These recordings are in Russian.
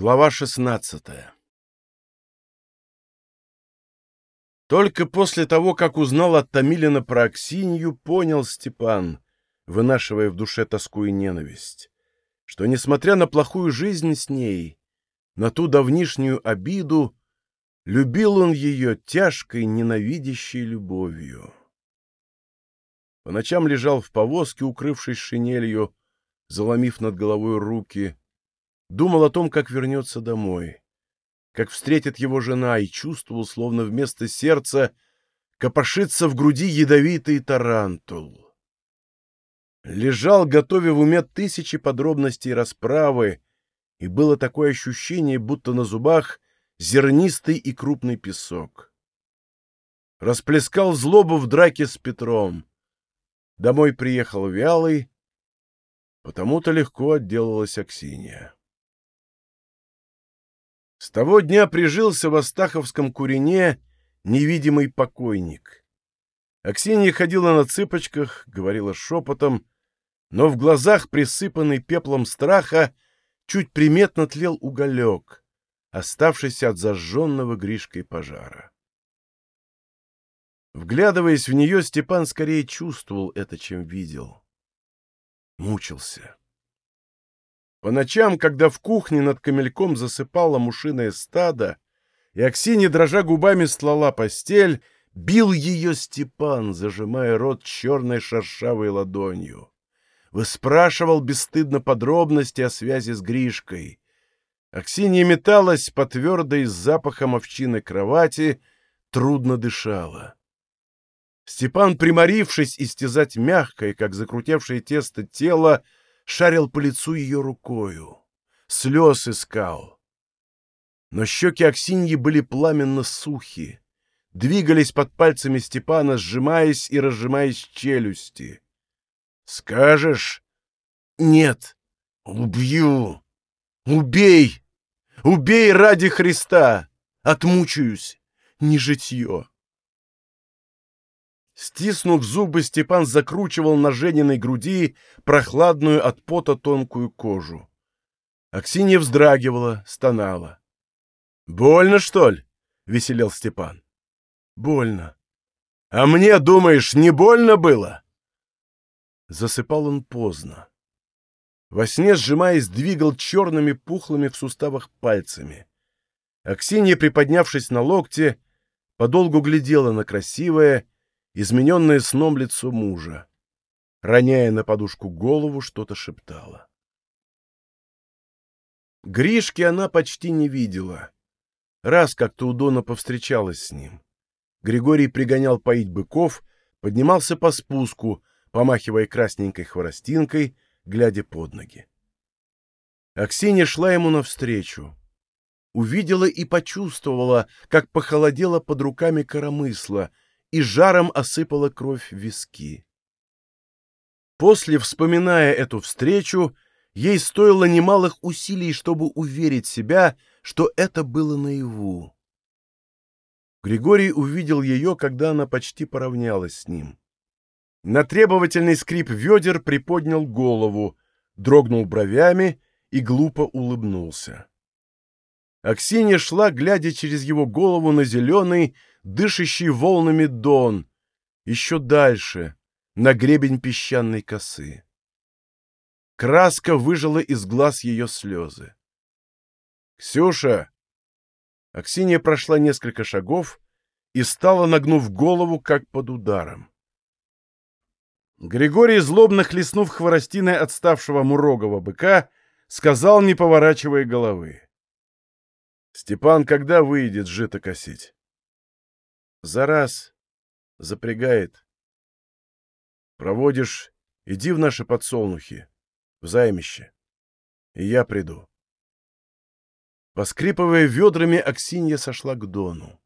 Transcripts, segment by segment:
Глава 16 Только после того, как узнал от Томилина про Аксинью, понял Степан, вынашивая в душе тоску и ненависть, что, несмотря на плохую жизнь с ней, на ту давнишнюю обиду, любил он ее тяжкой, ненавидящей любовью. По ночам лежал в повозке, укрывшись шинелью, заломив над головой руки, думал о том, как вернется домой, как встретит его жена, и чувствовал, словно вместо сердца копошится в груди ядовитый тарантул. Лежал, готовя в уме тысячи подробностей расправы, и было такое ощущение, будто на зубах зернистый и крупный песок. Расплескал злобу в драке с Петром. Домой приехал вялый, потому-то легко отделалась Аксинья. С того дня прижился в Астаховском курине невидимый покойник. Аксинья ходила на цыпочках, говорила шепотом, но в глазах, присыпанный пеплом страха, чуть приметно тлел уголек, оставшийся от зажженного Гришкой пожара. Вглядываясь в нее, Степан скорее чувствовал это, чем видел. Мучился. По ночам, когда в кухне над камельком засыпало мушиное стадо, и Аксинья, дрожа губами, стлала постель, бил ее Степан, зажимая рот черной шершавой ладонью. Выспрашивал бесстыдно подробности о связи с Гришкой. Аксинья металась по твердой с запахом овчины кровати, трудно дышала. Степан, приморившись истязать мягкое, как закрутевшее тесто, тело, шарил по лицу ее рукою, слез искал. Но щеки Аксиньи были пламенно сухи, двигались под пальцами Степана, сжимаясь и разжимаясь челюсти. «Скажешь?» «Нет, убью! Убей! Убей ради Христа! Отмучаюсь! Не житье!» Стиснув зубы, Степан закручивал на Жениной груди прохладную от пота тонкую кожу. Аксинья вздрагивала, стонала. «Больно, что ли?» — веселел Степан. «Больно. А мне, думаешь, не больно было?» Засыпал он поздно. Во сне, сжимаясь, двигал черными пухлыми в суставах пальцами. Аксинья, приподнявшись на локте, подолгу глядела на красивое, измененное сном лицо мужа. Роняя на подушку голову, что-то шептала. Гришки она почти не видела. Раз как-то у Дона повстречалась с ним. Григорий пригонял поить быков, поднимался по спуску, помахивая красненькой хворостинкой, глядя под ноги. Аксинья шла ему навстречу. Увидела и почувствовала, как похолодело под руками коромысла — и жаром осыпала кровь виски. После, вспоминая эту встречу, ей стоило немалых усилий, чтобы уверить себя, что это было наяву. Григорий увидел ее, когда она почти поравнялась с ним. На требовательный скрип ведер приподнял голову, дрогнул бровями и глупо улыбнулся. Аксинья шла, глядя через его голову на зеленый, дышащий волнами дон, еще дальше, на гребень песчаной косы. Краска выжила из глаз ее слезы. «Ксюша!» Аксинья прошла несколько шагов и стала, нагнув голову, как под ударом. Григорий, злобно хлестнув хворостиной отставшего мурогого быка, сказал, не поворачивая головы. «Степан когда выйдет жито косить?» За раз запрягает. Проводишь, иди в наши подсолнухи, в займище, и я приду. Поскрипывая ведрами, Аксинья сошла к дону.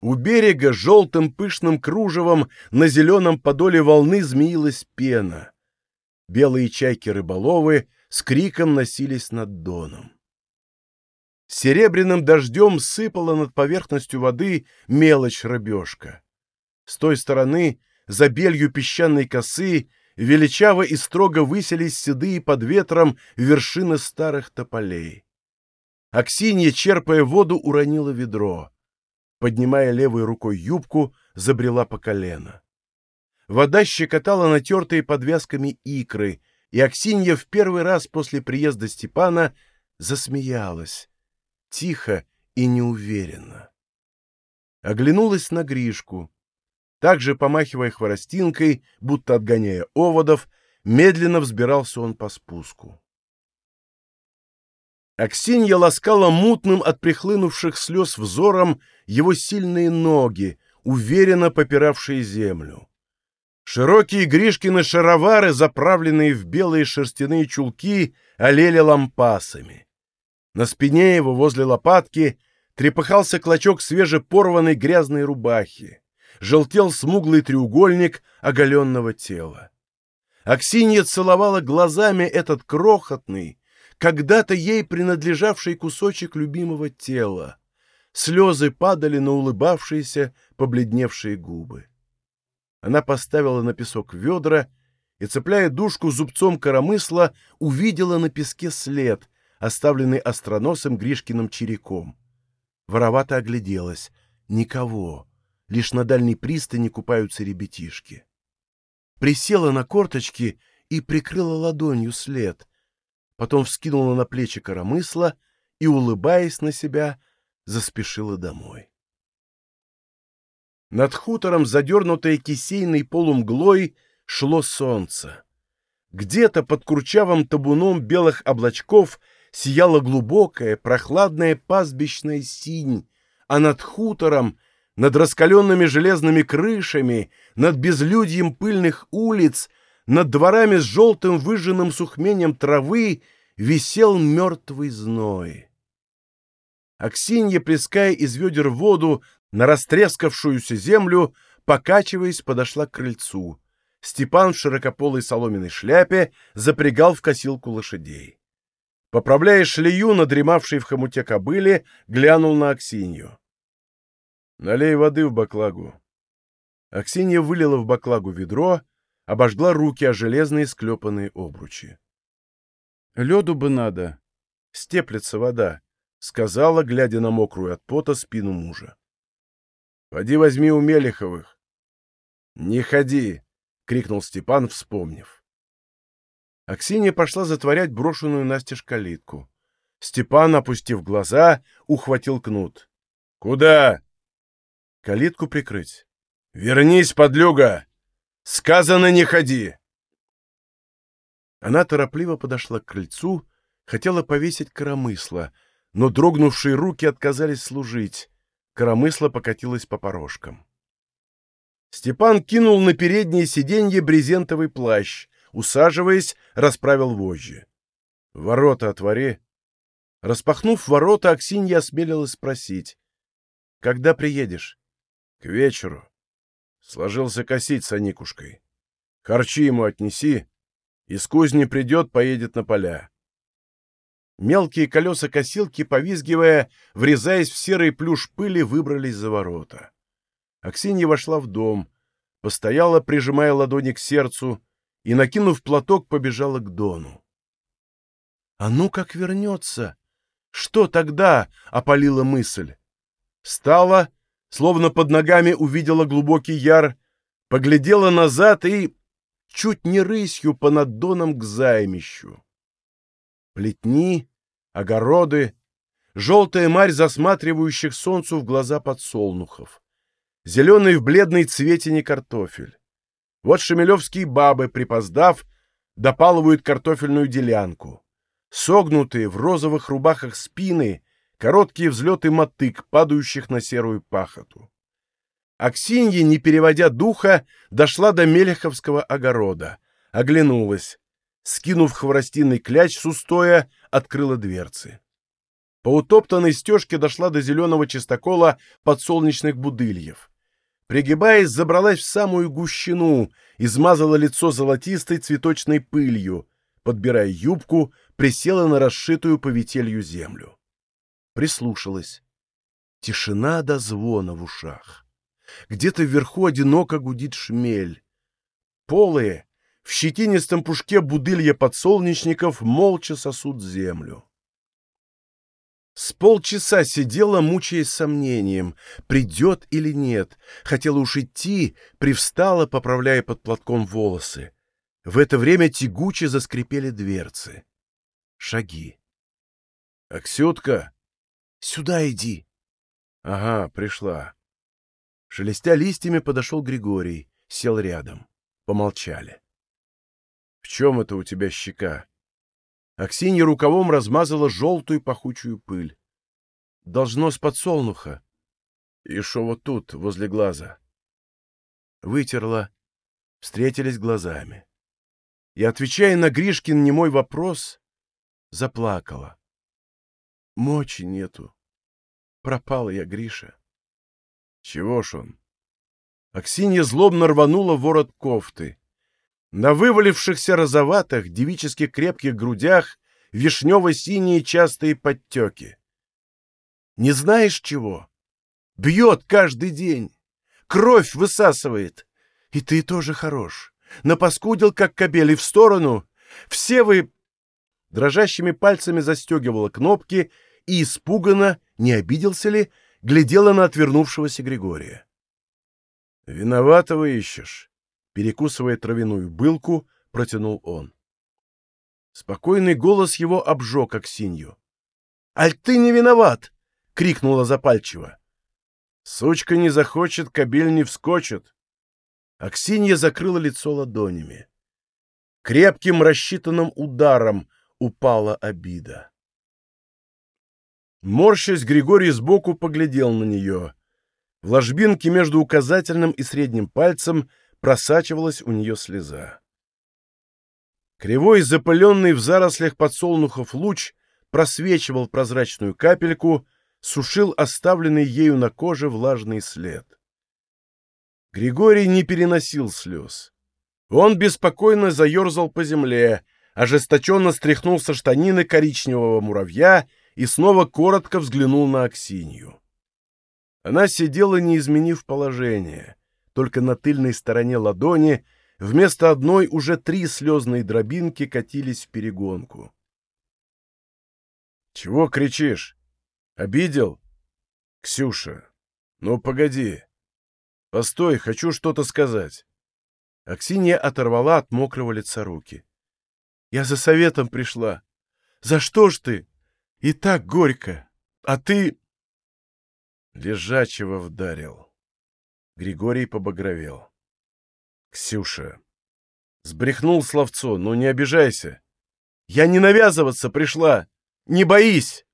У берега желтым пышным кружевом на зеленом подоле волны змеилась пена. Белые чайки-рыболовы с криком носились над доном. Серебряным дождем сыпала над поверхностью воды мелочь-рыбешка. С той стороны, за белью песчаной косы, величаво и строго выселись седые под ветром вершины старых тополей. Аксинья, черпая воду, уронила ведро. Поднимая левой рукой юбку, забрела по колено. Вода щекотала натертые подвязками икры, и Аксинья в первый раз после приезда Степана засмеялась, тихо и неуверенно. Оглянулась на Гришку. Также, помахивая хворостинкой, будто отгоняя оводов, медленно взбирался он по спуску. Аксинья ласкала мутным от прихлынувших слез взором его сильные ноги, уверенно попиравшие землю. Широкие Гришкины шаровары, заправленные в белые шерстяные чулки, олели лампасами. На спине его, возле лопатки, трепыхался клочок свежепорванной грязной рубахи. Желтел смуглый треугольник оголенного тела. Аксинья целовала глазами этот крохотный, когда-то ей принадлежавший кусочек любимого тела. Слезы падали на улыбавшиеся, побледневшие губы. Она поставила на песок ведра и, цепляя дужку зубцом коромысла, увидела на песке след, оставленный остроносым Гришкиным череком. Воровато огляделась. Никого. Лишь на дальней пристани купаются ребятишки. Присела на корточки и прикрыла ладонью след. Потом вскинула на плечи коромысла и, улыбаясь на себя, заспешила домой. Над хутором, задернутое кисейной полумглой, шло солнце. Где-то под курчавым табуном белых облачков сияла глубокая, прохладная пастбищная синь, а над хутором, над раскаленными железными крышами, над безлюдьем пыльных улиц, над дворами с желтым выжженным сухменем травы висел мертвый зной. Аксинья, плеская из ведер воду на растрескавшуюся землю, покачиваясь, подошла к крыльцу. Степан в широкополой соломенной шляпе запрягал в косилку лошадей. Поправляя шлею, надремавшей в хомуте кобыле, глянул на Аксинью. «Налей воды в баклагу». Аксинья вылила в баклагу ведро, обожгла руки о железные склепанные обручи. «Леду бы надо. Степлется вода», — сказала, глядя на мокрую от пота спину мужа. Поди возьми у Мелеховых. — Не ходи! — крикнул Степан, вспомнив. Аксинья пошла затворять брошенную настежь калитку. Степан, опустив глаза, ухватил кнут. — Куда? — Калитку прикрыть. — Вернись, подлюга! Сказано, не ходи! Она торопливо подошла к крыльцу, хотела повесить коромысло, но дрогнувшие руки отказались служить. Коромысло покатилось по порожкам. Степан кинул на переднее сиденье брезентовый плащ, усаживаясь, расправил вожжи. — Ворота отвори. Распахнув ворота, Аксинья осмелилась спросить. — Когда приедешь? — К вечеру. Сложился косить с Аникушкой. Харчи ему отнеси. Из кузни придет, поедет на поля. Мелкие колеса косилки, повизгивая, врезаясь в серый плюш пыли, выбрались за ворота. Аксинья вошла в дом, постояла, прижимая ладони к сердцу, и, накинув платок, побежала к Дону. «А ну как вернется! Что тогда?» — опалила мысль. Стала, словно под ногами увидела глубокий яр, поглядела назад и чуть не рысью по над Доном к займищу плетни, огороды, желтая марь засматривающих солнцу в глаза подсолнухов, зеленый в бледной цветине картофель. Вот шемелевские бабы, припоздав, допалывают картофельную делянку. Согнутые в розовых рубахах спины, короткие взлеты мотык, падающих на серую пахоту. Аксинья, не переводя духа, дошла до Мелеховского огорода, оглянулась скинув хворостиный кляч с устоя, открыла дверцы. По утоптанной стежке дошла до зеленого чистокола подсолнечных будыльев. Пригибаясь, забралась в самую гущину, измазала лицо золотистой цветочной пылью, подбирая юбку, присела на расшитую по ветелью землю. Прислушалась. Тишина до звона в ушах. Где-то вверху одиноко гудит шмель. Полые, в щетинистом пушке будылья подсолнечников молча сосут землю. С полчаса сидела, мучаясь сомнением, придет или нет. Хотела уж идти, привстала, поправляя под платком волосы. В это время тягуче заскрипели дверцы. Шаги. «Аксютка!» «Сюда иди!» «Ага, пришла». Шелестя листьями подошел Григорий, сел рядом. Помолчали. «В чем это у тебя щека?» Аксинья рукавом размазала желтую пахучую пыль. «Должно с подсолнуха». «И шо вот тут, возле глаза?» Вытерла. Встретились глазами. И, отвечая на Гришкин немой вопрос, заплакала. Мочи нету. Пропал я, Гриша. Чего ж он? Аксинья злобно рванула ворот кофты. На вывалившихся розоватых, девически крепких грудях вишнево-синие частые подтеки. Не знаешь чего? Бьет каждый день. Кровь высасывает. И ты тоже хорош. Напаскудил, как кобель, и в сторону. Все вы дрожащими пальцами застегивала кнопки и, испуганно, не обиделся ли, глядела на отвернувшегося Григория. «Виноватого ищешь», — перекусывая травяную былку, протянул он. Спокойный голос его обжег Аксинью. «Аль ты не виноват!» — крикнула запальчиво. «Сучка не захочет, кобель не вскочит!» Аксинья закрыла лицо ладонями. Крепким рассчитанным ударом упала обида. Морщась, Григорий сбоку поглядел на нее. В ложбинке между указательным и средним пальцем просачивалась у нее слеза. Кривой, запыленный в зарослях подсолнухов луч просвечивал прозрачную капельку, сушил оставленный ею на коже влажный след. Григорий не переносил слез. Он беспокойно заерзал по земле, ожесточенно стряхнул со штанины коричневого муравья и снова коротко взглянул на Аксинью. Она сидела, не изменив положение, только на тыльной стороне ладони вместо одной уже три слезные дробинки катились в перегонку. «Чего кричишь? Обидел?» «Ксюша, ну погоди. Постой, хочу что-то сказать». Аксинья оторвала от мокрого лица руки. Я за советом пришла. За что ж ты? И так горько. А ты...» Лежачего вдарил. Григорий побагровел. «Ксюша!» Сбрехнул словцо, ну не обижайся. «Я не навязываться пришла! Не боись!»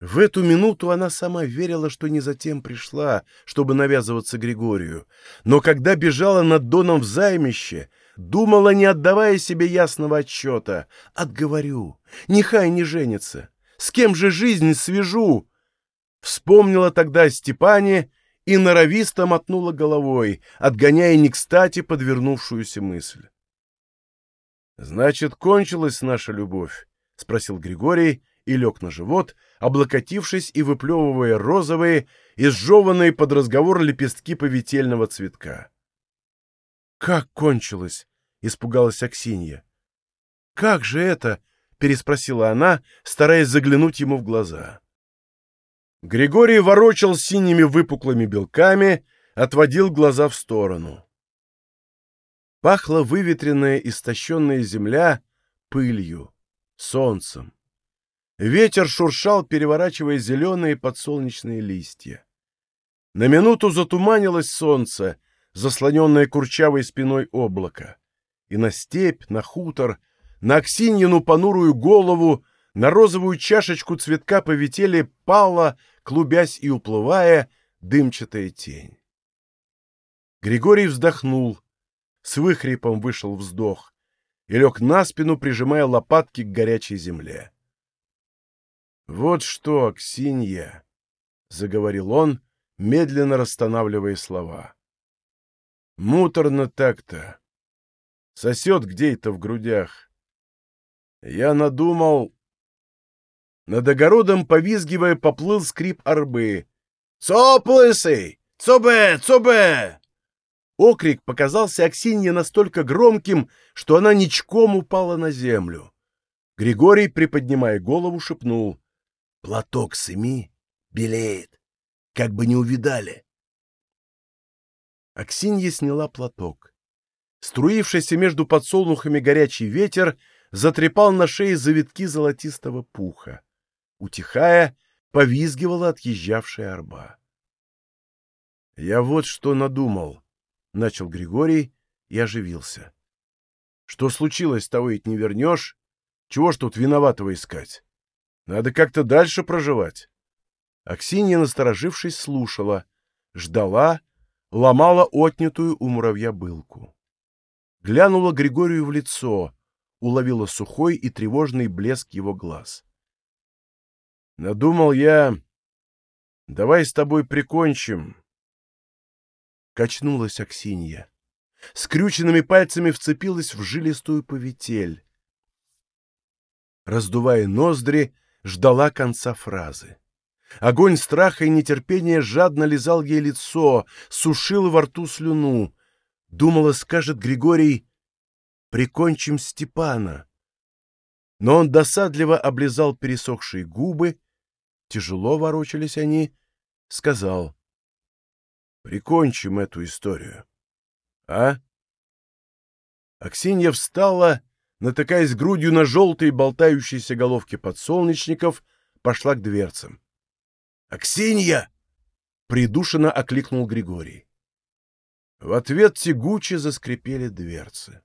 В эту минуту она сама верила, что не затем пришла, чтобы навязываться Григорию. Но когда бежала над Доном в займище, Думала, не отдавая себе ясного отчета. Отговорю. Нехай не женится. С кем же жизнь свяжу? Вспомнила тогда о Степане и норовисто мотнула головой, отгоняя не кстати подвернувшуюся мысль. «Значит, кончилась наша любовь?» — спросил Григорий и лег на живот, облокотившись и выплевывая розовые, изжеванные под разговор лепестки поветельного цветка. «Как кончилось?» — испугалась Аксинья. «Как же это?» — переспросила она, стараясь заглянуть ему в глаза. Григорий ворочал синими выпуклыми белками, отводил глаза в сторону. Пахла выветренная, истощенная земля пылью, солнцем. Ветер шуршал, переворачивая зеленые подсолнечные листья. На минуту затуманилось солнце, заслоненное курчавой спиной облака. И на степь, на хутор, на Аксиньину понурую голову, на розовую чашечку цветка повители пала, клубясь и уплывая, дымчатая тень. Григорий вздохнул, с выхрипом вышел вздох и лег на спину, прижимая лопатки к горячей земле. «Вот что, Аксинья!» — заговорил он, медленно расстанавливая слова. Муторно так-то. Сосет где-то в грудях. Я надумал... Над огородом, повизгивая, поплыл скрип арбы. «Цоп, лысый! Цобе! Цобе!» Окрик показался Аксинье настолько громким, что она ничком упала на землю. Григорий, приподнимая голову, шепнул. Платок сыми, белеет, как бы не увидали. Аксинья сняла платок. Струившийся между подсолнухами горячий ветер затрепал на шее завитки золотистого пуха. Утихая, повизгивала отъезжавшая арба. — Я вот что надумал, — начал Григорий и оживился. — Что случилось, того ведь не вернешь. Чего ж тут виноватого искать? Надо как-то дальше проживать. Аксинья, насторожившись, слушала, ждала, ломала отнятую у муравья былку. Глянула Григорию в лицо, уловила сухой и тревожный блеск его глаз. Надумал я... Давай с тобой прикончим. Качнулась Аксинья. Скрюченными пальцами вцепилась в жилистую повитель. Раздувая ноздри, ждала конца фразы. Огонь страха и нетерпения жадно лизал ей лицо, сушил во рту слюну. Думала, скажет Григорий, «Прикончим Степана». Но он досадливо облизал пересохшие губы, тяжело ворочались они, сказал, «Прикончим эту историю». «А?» Аксинья встала, натыкаясь грудью на желтые болтающиеся головки подсолнечников, пошла к дверцам. «Аксинья!» — придушенно окликнул Григорий. В ответ тягуче заскрипели дверцы.